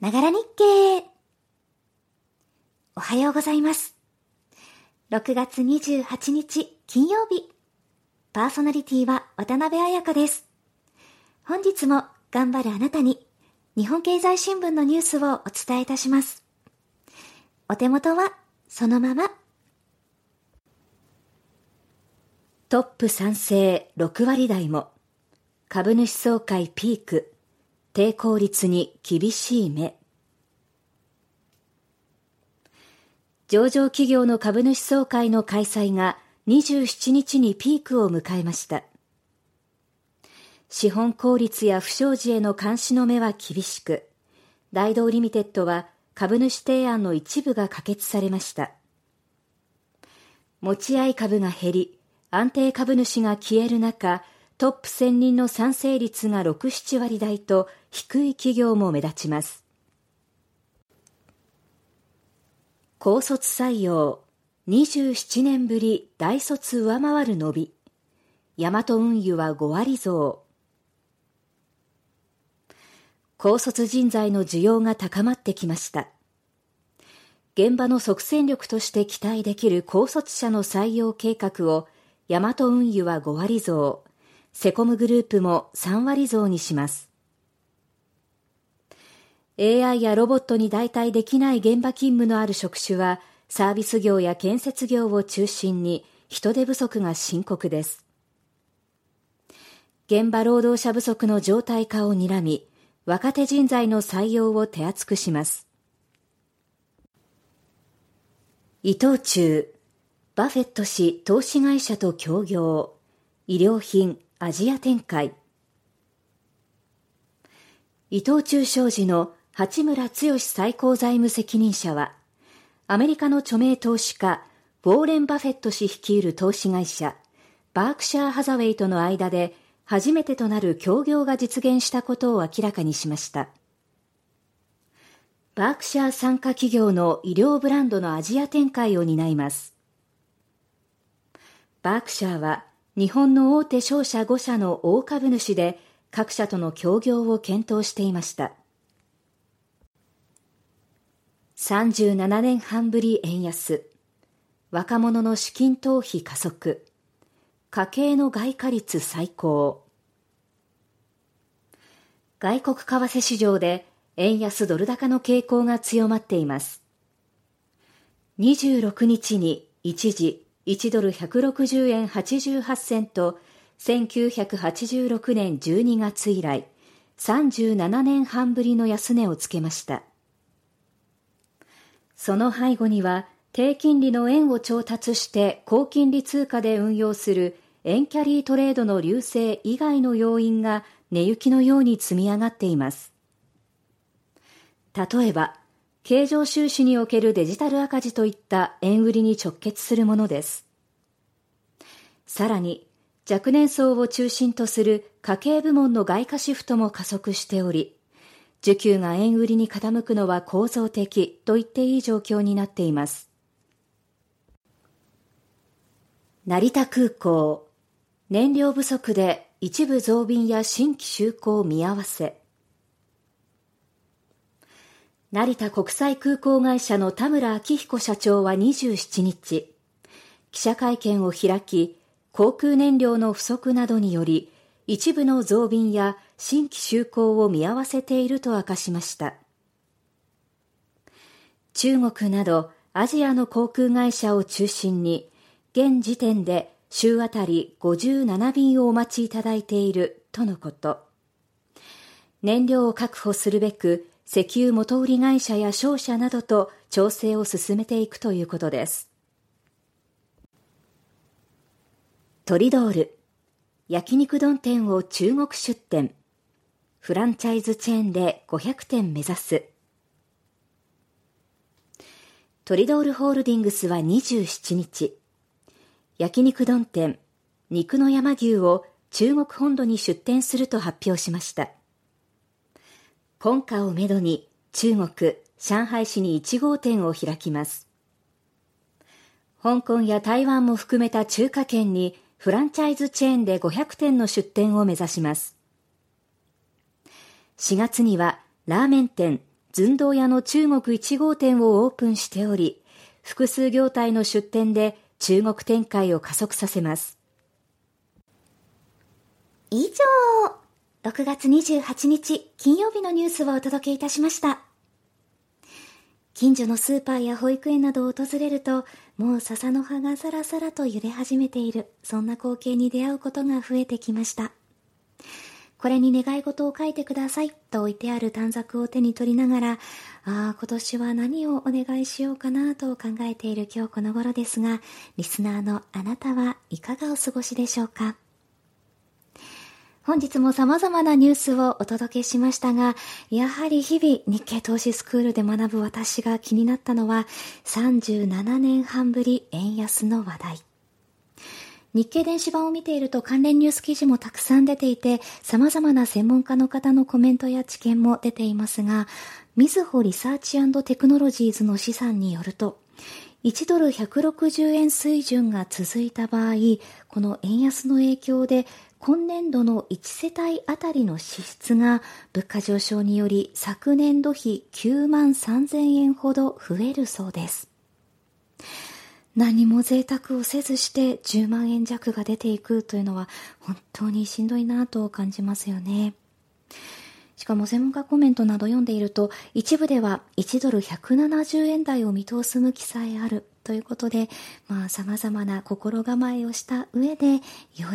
ながら日経。おはようございます。6月28日金曜日。パーソナリティは渡辺彩香です。本日も頑張るあなたに日本経済新聞のニュースをお伝えいたします。お手元はそのまま。トップ賛成6割台も株主総会ピーク抵抗率に厳しい目。上場企業の株主総会の開催が27日にピークを迎えました。資本効率や不祥事への監視の目は厳しく大同リミテッドは株主提案の一部が可決されました。持ち合い株が減り安定株主が消える中トップ1000人の賛成率が6、7割台と低い企業も目立ちます。高卒採用、27年ぶり大卒上回る伸び、ヤマト運輸は5割増。高卒人材の需要が高まってきました。現場の即戦力として期待できる高卒者の採用計画をヤマト運輸は5割増、セコムグループも3割増にします。AI やロボットに代替できない現場勤務のある職種は、サービス業や建設業を中心に人手不足が深刻です。現場労働者不足の常態化を睨み、若手人材の採用を手厚くします。伊藤忠、バフェット氏投資会社と協業、医療品、アジア展開。伊藤忠商事の八村剛最高財務責任者はアメリカの著名投資家ウォーレン・バフェット氏率いる投資会社バークシャー・ハザウェイとの間で初めてとなる協業が実現したことを明らかにしました。バークシャー参加企業の医療ブランドのアジア展開を担います。バークシャーは日本の大手商社5社の大株主で各社との協業を検討していました。37年半ぶり円安。若者の資金逃避加速。家計の外貨率最高。外国為替市場で円安ドル高の傾向が強まっています。26日に一時1ドル160円88銭と1986年12月以来37年半ぶりの安値をつけました。その背後には低金利の円を調達して高金利通貨で運用する円キャリートレードの流星以外の要因が値行きのように積み上がっています。例えば経常収支におけるデジタル赤字といった円売りに直結するものです。さらに、若年層を中心とする家計部門の外貨シフトも加速しており、需給が円売りに傾くのは構造的と言っていい状況になっています。成田空港、燃料不足で一部増便や新規就航見合わせ。成田国際空港会社の田村明彦社長は27日、記者会見を開き、航空燃料の不足などにより、一部の増便や新規就航を見合わせていると明かしました。中国などアジアの航空会社を中心に、現時点で週あたり57便をお待ちいただいているとのこと。燃料を確保するべく石油元売り会社や商社などと調整を進めていくということです。トリドール、焼肉丼店を中国出店、フランチャイズチェーンで500店目指す。トリドールホールディングスは27日、焼肉丼店、肉の山牛を中国本土に出店すると発表しました。今夏をめどに中国、上海市に1号店を開きます。香港や台湾も含めた中華圏にフランチャイズチェーンで500店の出店を目指します。4月にはラーメン店、寸胴屋の中国1号店をオープンしており、複数業態の出店で中国展開を加速させます。以上、6月28日金曜日のニュースをお届けいたしました。近所のスーパーや保育園などを訪れると、もう笹の葉がさらさらと揺れ始めている、そんな光景に出会うことが増えてきました。これに願い事を書いてくださいと置いてある短冊を手に取りながら、ああ、今年は何をお願いしようかなと考えている今日この頃ですが、リスナーのあなたはいかがお過ごしでしょうか？本日も様々なニュースをお届けしましたが、やはり日々日経投資スクールで学ぶ私が気になったのは、37年半ぶり円安の話題。日経電子版を見ていると関連ニュース記事もたくさん出ていて、様々な専門家の方のコメントや知見も出ていますが、みずほリサーチテクノロジーズの試算によると、1ドル160円水準が続いた場合、この円安の影響で今年度の1世帯あたりの支出が物価上昇により昨年度比9万3000円ほど増えるそうです。何も贅沢をせずして10万円弱が出ていくというのは本当にしんどいなと感じますよね。しかも専門家コメントなど読んでいると一部では1ドル170円台を見通す向きさえあるということで、まあ様々な心構えをした上で、よ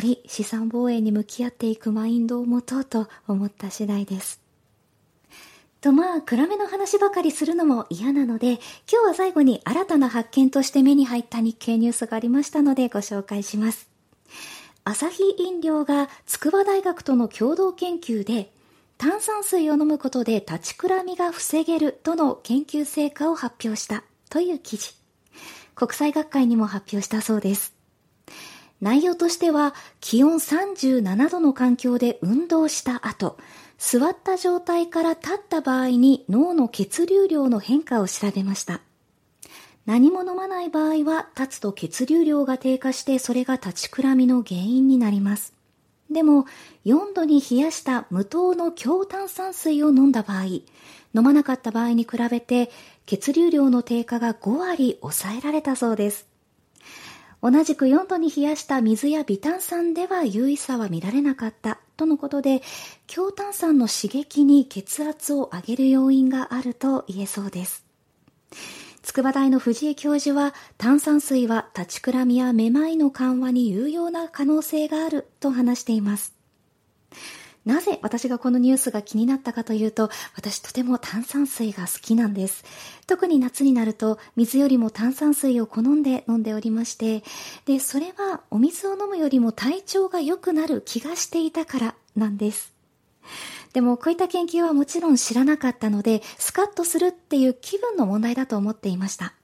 り資産防衛に向き合っていくマインドを持とうと思った次第です。とまあ、暗めの話ばかりするのも嫌なので、今日は最後に新たな発見として目に入った日経ニュースがありましたのでご紹介します。朝日飲料が筑波大学との共同研究で、炭酸水を飲むことで立ちくらみが防げるとの研究成果を発表したという記事。国際学会にも発表したそうです。内容としては、気温37度の環境で運動した後、座った状態から立った場合に脳の血流量の変化を調べました。何も飲まない場合は、立つと血流量が低下してそれが立ちくらみの原因になります。でも、4度に冷やした無糖の強炭酸水を飲んだ場合、飲まなかった場合に比べて血流量の低下が5割抑えられたそうです。同じく4度に冷やした水や微炭酸では優位さは見られなかったとのことで、強炭酸の刺激に血圧を上げる要因があると言えそうです。筑波大の藤井教授は炭酸水は立ちくらみやめまいの緩和に有用な可能性があると話しています。なぜ私がこのニュースが気になったかというと、私とても炭酸水が好きなんです。特に夏になると、水よりも炭酸水を好んで飲んでおりまして、で、それはお水を飲むよりも体調が良くなる気がしていたからなんです。でもこういった研究はもちろん知らなかったので、スカッとするっていう気分の問題だと思っていました。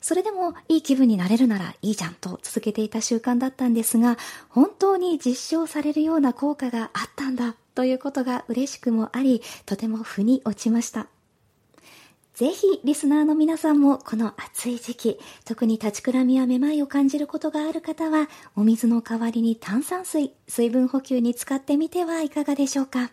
それでもいい気分になれるならいいじゃんと続けていた習慣だったんですが、本当に実証されるような効果があったんだということが嬉しくもあり、とても腑に落ちました。ぜひ、リスナーの皆さんも、この暑い時期、特に立ちくらみやめまいを感じることがある方は、お水の代わりに炭酸水、水分補給に使ってみてはいかがでしょうか。